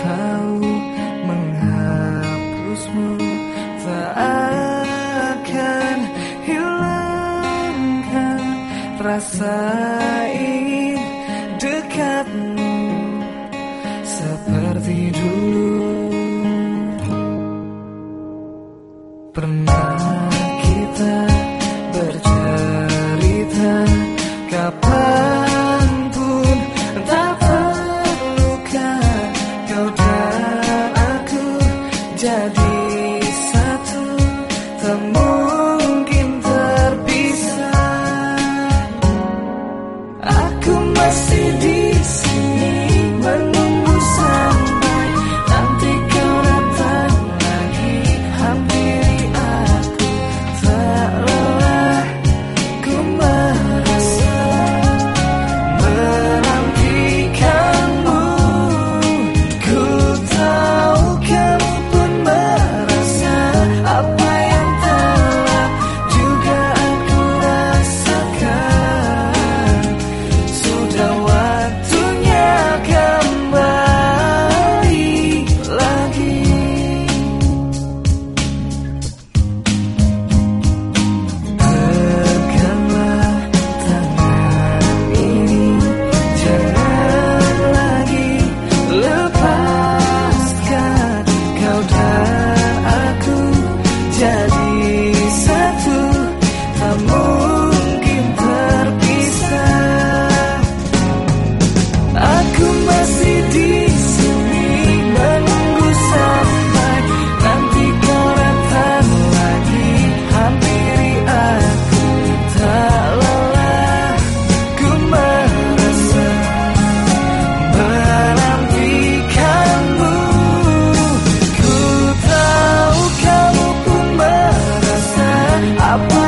tahu menghapusmu tak akan hilangkan rasa ini dekatmu seperti dulu. up.